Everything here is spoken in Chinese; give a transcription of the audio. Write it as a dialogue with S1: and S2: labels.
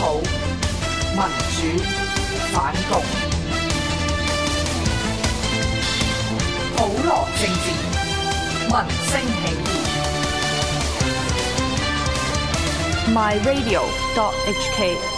S1: 民主反共，普罗政治，民
S2: 生
S3: 起
S2: 义。My Radio. dot H K.